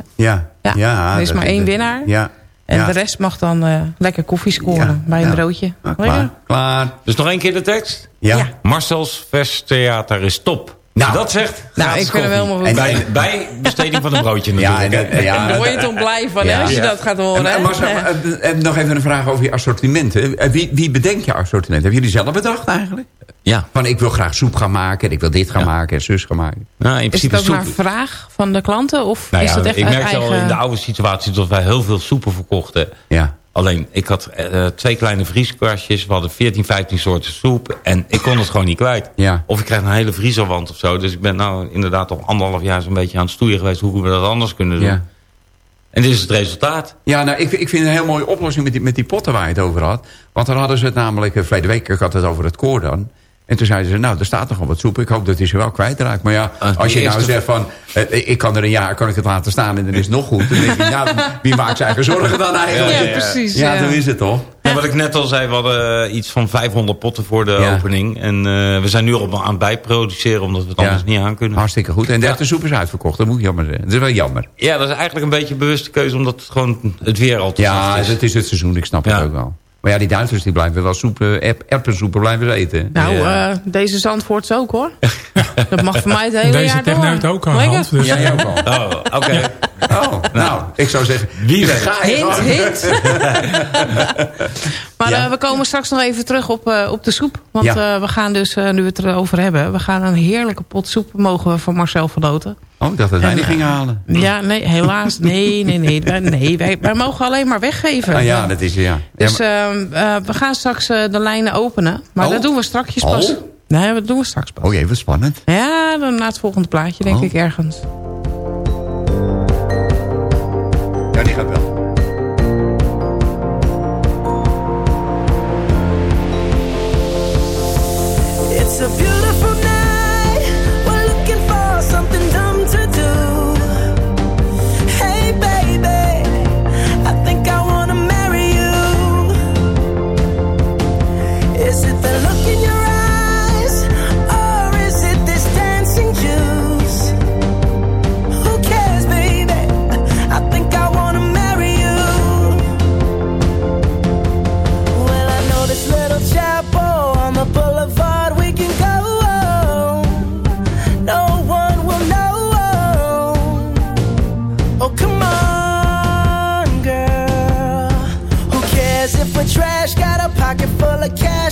Ja, Ja, er is maar één winnaar. Ja. En ja. de rest mag dan eh, lekker koffie scoren Ja, bij een ja. broodje. Ah, Lekker. klaar, klaar. Dus nog één keer de tekst. Ja. Ja. Marcel's Verstheater is top. Nou. Dat zegt, Nou, ik vind hem helemaal goed. Bij, bij besteding van een broodje (laughs) Ja, natuurlijk. en, hè. ja, (laughs) Daar word je toch blij van hè, Ja. als je Ja. dat gaat horen. En, en Ja. eh, en nog even een vraag over je assortiment. hè. Eh, Wie, wie bedenkt je assortiment? Hebben jullie zelf bedacht eigenlijk? Ja. Van ik wil graag soep gaan maken en ik wil dit gaan Ja. maken en zus gaan maken. Nou, in Is principe het ook soep. naar vraag van de klanten? Of Nou is ja, dat echt ik merkte eigen... al in de oude situatie dat wij heel veel soepen verkochten. Ja. Alleen, ik had eh, twee kleine vrieskastjes. We hadden 14, 15 soorten soep. En ik kon het gewoon niet kwijt. Ja. Of ik krijg een hele vriezelwand of zo. Dus ik ben nou inderdaad al anderhalf jaar zo'n beetje aan het stoeien geweest... hoe we dat anders kunnen doen. Ja. En dit is het resultaat. Ja, nou, ik, ik vind het een heel mooie oplossing met die, met die potten waar je het over had. Want dan hadden ze het namelijk, eh, verleden week, ik had het over het koor dan. En toen zeiden ze, nou, er staat nog wel wat soep. Ik hoop dat hij ze wel kwijtraakt. Maar ja, Ah, als je nou zegt van... eh, ik kan er een jaar, kan ik het laten staan en dan is het nog goed. Dan denk ik, nou, wie maakt zijn eigen zorgen dan eigenlijk? Ja, precies. Ja, ja. zo is het toch? En wat ik net al zei, we hadden eh, iets van 500 potten voor de Ja. opening. En eh, we zijn nu al aan het bijproduceren, omdat we het Ja. anders niet aan kunnen. Hartstikke goed. En de echte soep is uitverkocht, dat moet ik jammer zeggen. Dat is wel jammer. Ja, dat is eigenlijk een beetje een bewuste keuze, omdat het gewoon het weer al te Ja, is. het is het seizoen, ik snap Ja. het ook wel. Maar ja, die Duitsers die blijven wel soep, eh, app, appensoepen blijven eten. Nou, Ja. eh, deze Zandvoorts ook hoor. (laughs) dat mag voor mij het hele Deze jaar door. techneut ook aan Lekker. hand. Dus, Ja, jij ook al. Oh, oké. Oh, nou, ik zou zeggen... Wie weet. Ga Hint, hint. (laughs) maar Ja. eh, we komen straks nog even terug op, eh, op de soep. Want Ja. eh, we gaan dus, eh, nu we het erover hebben... we gaan een heerlijke pot soep mogen we van Marcel verloten. Oh, ik dacht dat wij die gingen halen. Ja, nee, helaas. Nee, nee, (laughs) nee. Nee wij, wij mogen alleen maar weggeven. Ah, ja, dat is ja. Dus ja, maar- ehm, eh, we gaan straks eh, de lijnen openen. Maar Oh. dat doen we straks pas. Oh. Nee, dat doen we straks pas. oh wat spannend. Ja, dan na het volgende plaatje denk Oh. ik ergens.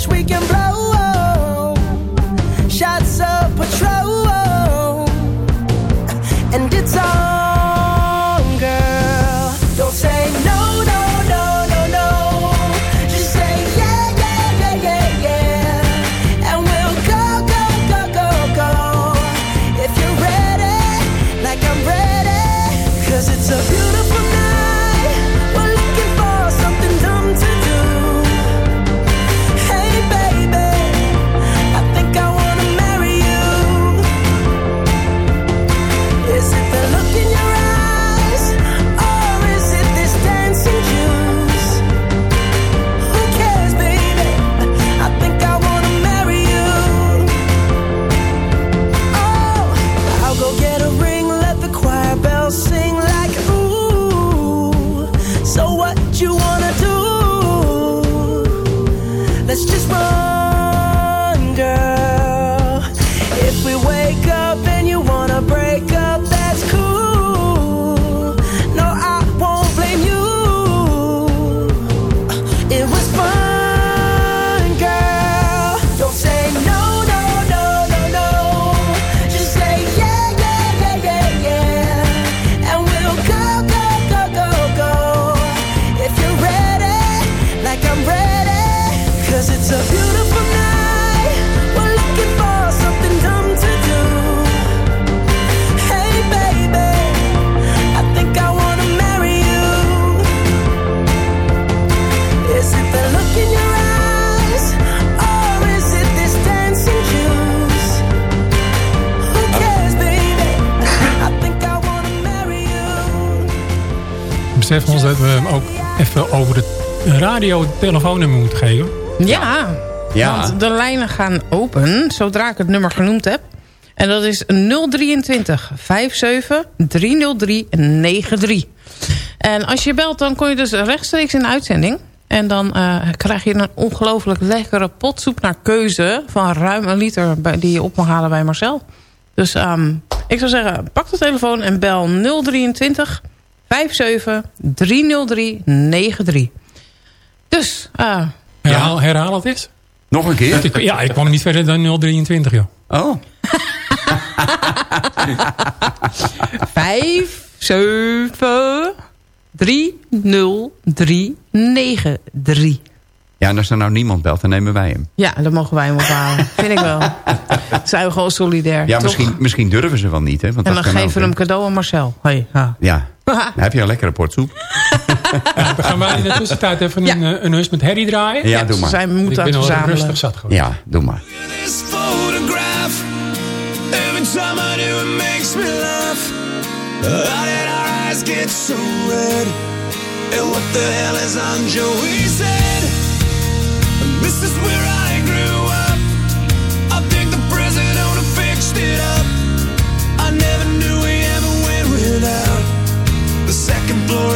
Of cash we can Besef ons dat we hem ook even over de radio telefoonnummer moeten geven. Ja, Ja. want de lijnen gaan open zodra ik het nummer genoemd heb. En dat is 023 57 303 93. En als je belt, dan kom je dus rechtstreeks in de uitzending. En dan eh, krijg je een ongelooflijk lekkere potsoep naar keuze... van ruim een liter bij- die je op mag halen bij Marcel. Dus ehm, ik zou zeggen, pak de telefoon en bel 023 57 303 93. Dus, eh, Herhaal, herhaal het eens. Nog een keer? Ik- Ja, ik kwam niet verder dan 023, joh. Oh. 5, 7, 3, 0, 3, 9, 3. Ja, en als er nou niemand belt, dan nemen wij hem. Ja, dan mogen wij hem ophalen. (laughs) Vind ik wel. Zijn we gewoon solidair. Ja, toch? misschien, misschien durven ze wel niet. Hè, want En dat dan kan geven we hem cadeau aan Marcel. Hey, ja. Ja, (laughs) dan heb je een lekkere potsoep. Ja, (laughs) we gaan wij in de tussentijd even een, eh, een hus met Harry draaien. Ja, doe Ze maar. zijn Ik moeten aan ben al rustig zat geworden. Ja, doe maar. this photograph. Every time I do, it makes me laugh. How did our eyes get so red? And what the hell is on Joey's head? This is where I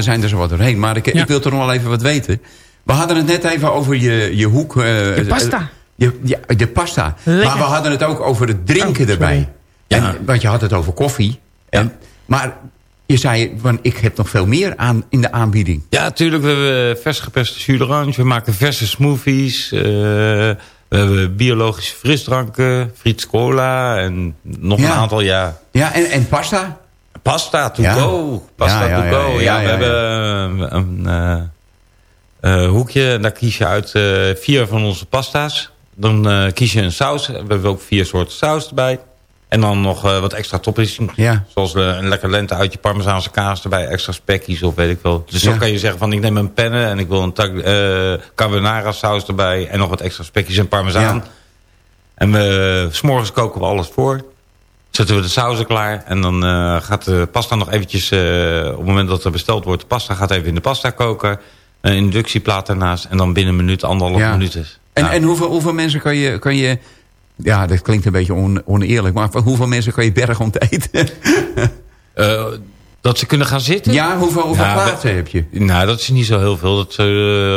we zijn er zo wat doorheen. Maar ik, Ja. ik wil toch nog wel even wat weten. We hadden het net even over je, je hoek. eh, De pasta. eh, je, ja, de pasta. Lekker. Maar we hadden het ook over het drinken Oh, erbij. Ja. En, want je had het over koffie. En, maar je zei, van, ik heb nog veel meer aan, in de aanbieding. Ja, natuurlijk. We hebben vers geperste jus d'orange. We maken verse smoothies. eh, we hebben biologische frisdranken. Friets cola. En nog Ja. een aantal, ja. Ja, en, en pasta? Pasta to Ja. go. Pasta Ja, ja, to go. ja, we hebben eh, een eh, eh, hoekje. En daar kies je uit eh, vier van onze pasta's. Dan kies je een saus. We hebben ook vier soorten saus erbij. En dan nog wat extra toppings. Ja. Zoals een lekker lente uitje parmezaanse kaas erbij. Extra spekjes of weet ik wel. Dus zo kan je zeggen van ik neem een penne. En ik wil een tag- carbonara saus erbij. En nog wat extra spekjes en parmezaan. En we, s morgens koken we alles voor. Zetten we de sauzen klaar. En dan eh, gaat de pasta nog eventjes... eh, op het moment dat er besteld wordt... de pasta gaat even in de pasta koken. Een inductieplaat ernaast. En dan binnen een minuut, anderhalf Ja. minuut is. En, Nou, en hoeveel, hoeveel mensen kan je, kan je... Ja, dat klinkt een beetje on, oneerlijk. Maar hoeveel mensen kan je bergen om te eten? (laughs) eh, dat ze kunnen gaan zitten? ja, hoeveel, hoeveel Ja, plaatsen heb je? Nou, dat is niet zo heel veel. Dat is eh,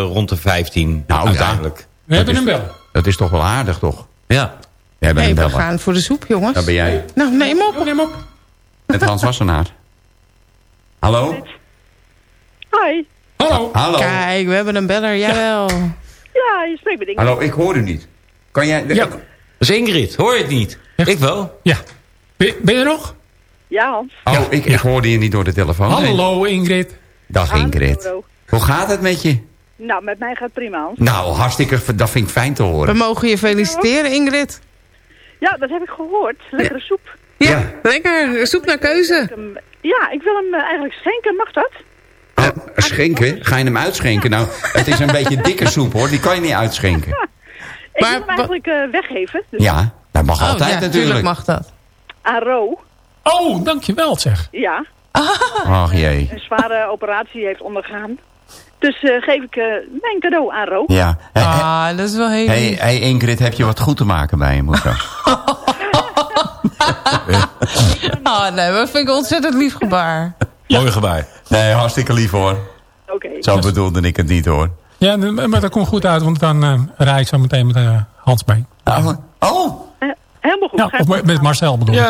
rond de 15 Nou, uiteindelijk. We hebben is- hem wel. Dat is toch wel aardig, toch? Ja. Jij bent Nee, een we gaan voor de soep, jongens. Daar ben jij. Nou, neem op. Neem op. Met Hans Wassenaar. Hallo? Hoi. Hallo. Hallo? Kijk, we hebben een beller, jawel. Ja, je spreekt met Ingrid. Hallo, ik hoor u niet. Kan jij... Ja. Dat is Ingrid. Hoor je het niet? Echt? Ik wel. Ja. Ben, ben je er nog? Ja, Hans. Oh, ik, ik hoorde je niet door de telefoon. Hallo Ingrid. Dag Ingrid. Hallo. Hoe gaat het met je? Nou, met mij gaat het prima, Hans. Nou, hartstikke... Dat vind ik fijn te We horen. mogen je feliciteren, Ingrid. Ja, dat heb ik gehoord. Lekkere soep. Ja, Ja. lekker. Soep naar keuze. Hem- Ja, ik wil hem eh, eigenlijk schenken. Mag dat? Oh, schenken? Ga je hem uitschenken? Nou, het is een (laughs) beetje dikke soep, hoor. Die kan je niet uitschenken. (laughs) Ik Maar wil hem eigenlijk eh, weggeven. Dus Ja, dat mag Oh, altijd ja, natuurlijk. tuurlijk mag dat. aan Ro. Oh, dankjewel zeg. Ja, Ach jee. een zware operatie heeft ondergaan. Dus eh, geef ik eh, mijn cadeau aan Ro. Ja. Ah, dat is wel heel hey, lief. hey Ingrid, heb je wat goed te maken bij je moeder? (laughs) (laughs) Ah, nee, dat vind ik een ontzettend lief gebaar. Mooi gebaar. Nee, hartstikke lief hoor. Oké. Zo bedoelde ik het niet hoor. Ja, maar dat komt goed uit, want dan eh rijd ik zo meteen met uh, Hans mee. Oh, oh. Eh, helemaal goed. Ja, of met, met Marcel bedoel ik. (laughs)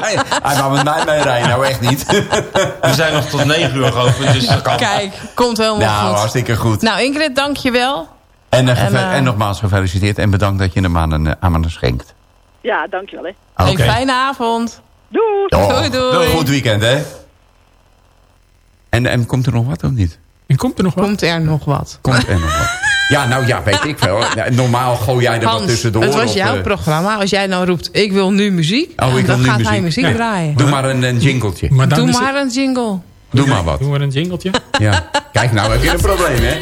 Hij, hij wou met mij mee rijden, nou echt niet. (laughs) We zijn nog tot 9 uur geopend. Dus dat kan. Kijk, komt helemaal nou, goed. hartstikke goed. Nou, Ingrid, dank je wel. En, eh, en, eh, en nogmaals gefeliciteerd en bedankt dat je hem aan, een, aan me schenkt. Ja, dankjewel. Hè. Oké. Een fijne avond. Doei. Oh, Doei, doei. Goed weekend, hè? En, en komt er nog wat of niet? En komt er nog wat? Komt er nog wat? Komt er nog wat? Ja, nou ja, weet ik. Ja, Normaal gooi jij er wat Hans, tussendoor. het was jouw eh, programma. Als jij nou roept, ik wil nu muziek, Oh, ik wil dan nu gaat muziek. hij muziek Ja. draaien. Doe maar een, een jingletje. Maar Doe maar een jingle. Doe maar wat. Doen we een jingletje? Ja. Kijk, nou heb je een probleem, hè?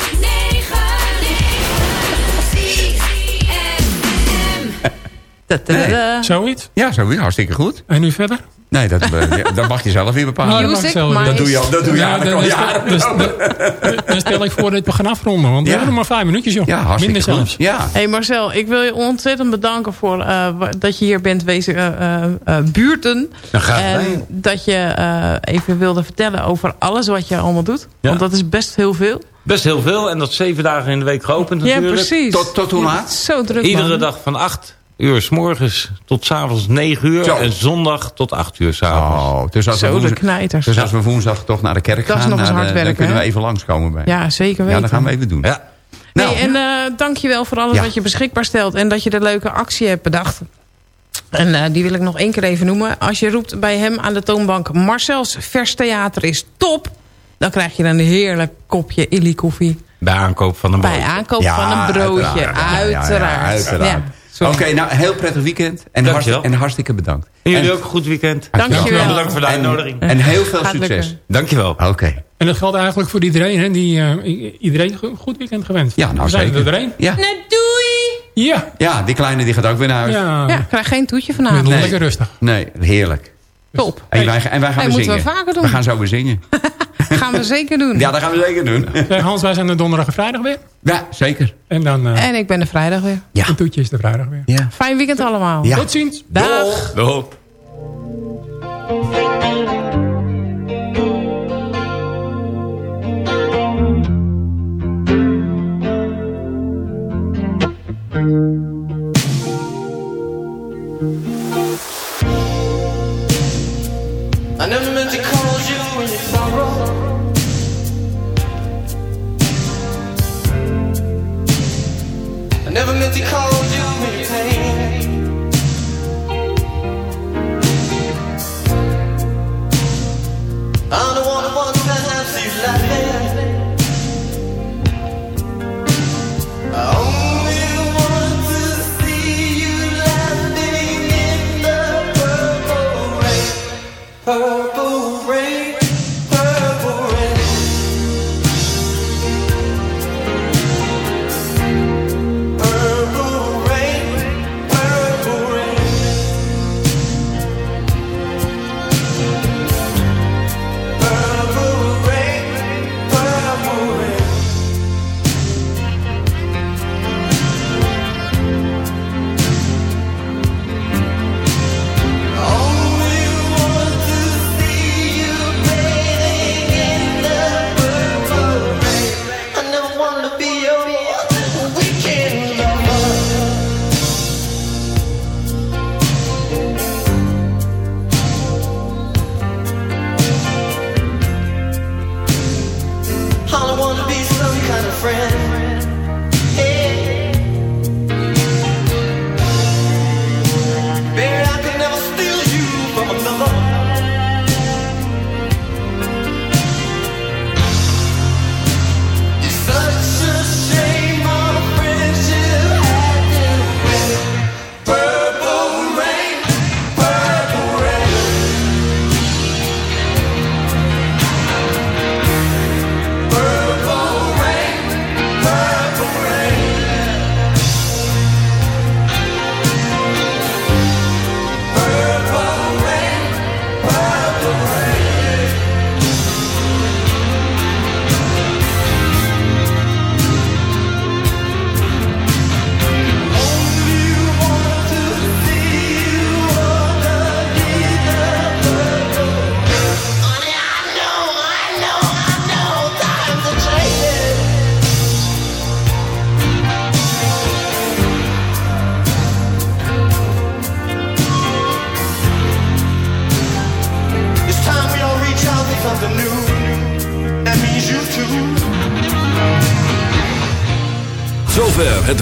Zoiets. Ja, zo weer. Hartstikke goed. En nu verder? Nee, dat, eh, ja, dat mag je zelf weer bepalen. Nou, dat Music, dat doe je al, dat doe je Ja, dan, Ja, dus- dan- dan stel ik voor dat we gaan afronden. Want we Ja. hebben nog maar vijf minuutjes, joh. ja hartstikke Minder goed. zelfs. Ja. Hey Marcel, ik wil je ontzettend bedanken voor eh, dat je hier bent wezen eh, eh, eh, buurten. Graag en dat je eh, even wilde vertellen over alles wat je allemaal doet. Ja. Want dat is best heel veel. Best heel veel. En dat is zeven dagen in de week geopend Ja, natuurlijk. precies. Tot, tot hoe laat? Zo druk Iedere man. dag van 8 uur s morgens tot s avonds 9 uur. Zo. En zondag tot 8 uur s avonds. Oh, dus als, we Zo de woensdag, knijters. dus als we woensdag toch naar de kerk Dat is gaan, nog eens nou, hard dan- kunnen we even langskomen bij. Ja, zeker weten. Ja, dat gaan we even doen. Ja. Nou, nee, en eh dankjewel voor alles Ja. wat je beschikbaar stelt. En dat je de leuke actie hebt bedacht. En eh, die wil ik nog één keer even noemen. Als je roept bij hem aan de toonbank... Marcel's Vers Theater is top... dan krijg je een heerlijk kopje illy koffie. Bij aankoop van een brood. Bij aankoop Ja, van een broodje. uiteraard. Ja, ja, ja, Uiteraard. Oké, nou, heel prettig weekend. En, en hartstikke bedankt. En jullie En- ook een goed weekend. Dankjewel. Bedankt voor de uitnodiging. En heel veel Gaat succes. lukken. Dankjewel. Oké. En dat geldt eigenlijk voor iedereen. Hè? Die, eh, iedereen een goed weekend gewenst. Ja, nou We zijn zeker. er doorheen. Ja. doei! Ja. ja, die kleine die gaat ook weer naar huis. Ja. Ja, krijg geen toetje vanavond. Nee. lekker rustig. Nee, heerlijk. Top. En wij, en wij gaan Hey, weer moeten we zingen. vaker doen. We gaan zo weer zingen. (laughs) gaan we zeker doen. Ja, dat gaan we zeker doen. Hans, wij zijn er donderdag en vrijdag weer. Ja, zeker. En, dan, eh, en ik ben er vrijdag weer. Ja. En Toetje is er vrijdag weer. Ja. Fijn weekend allemaal. Ja. Tot ziens. Dag. Doeg. I never meant to call you sorrow to call